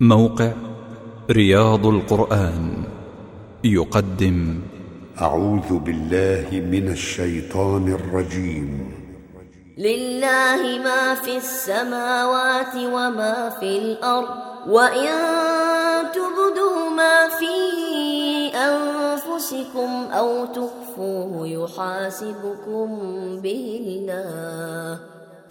موقع رياض القرآن يقدم أعوذ بالله من الشيطان الرجيم. لله ما في السماوات وما في الأرض وإن تبدوا ما في أنفسكم أو تخفوه يحاسبكم به الله.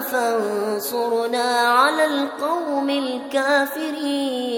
فانصرنا على القوم الكافرين.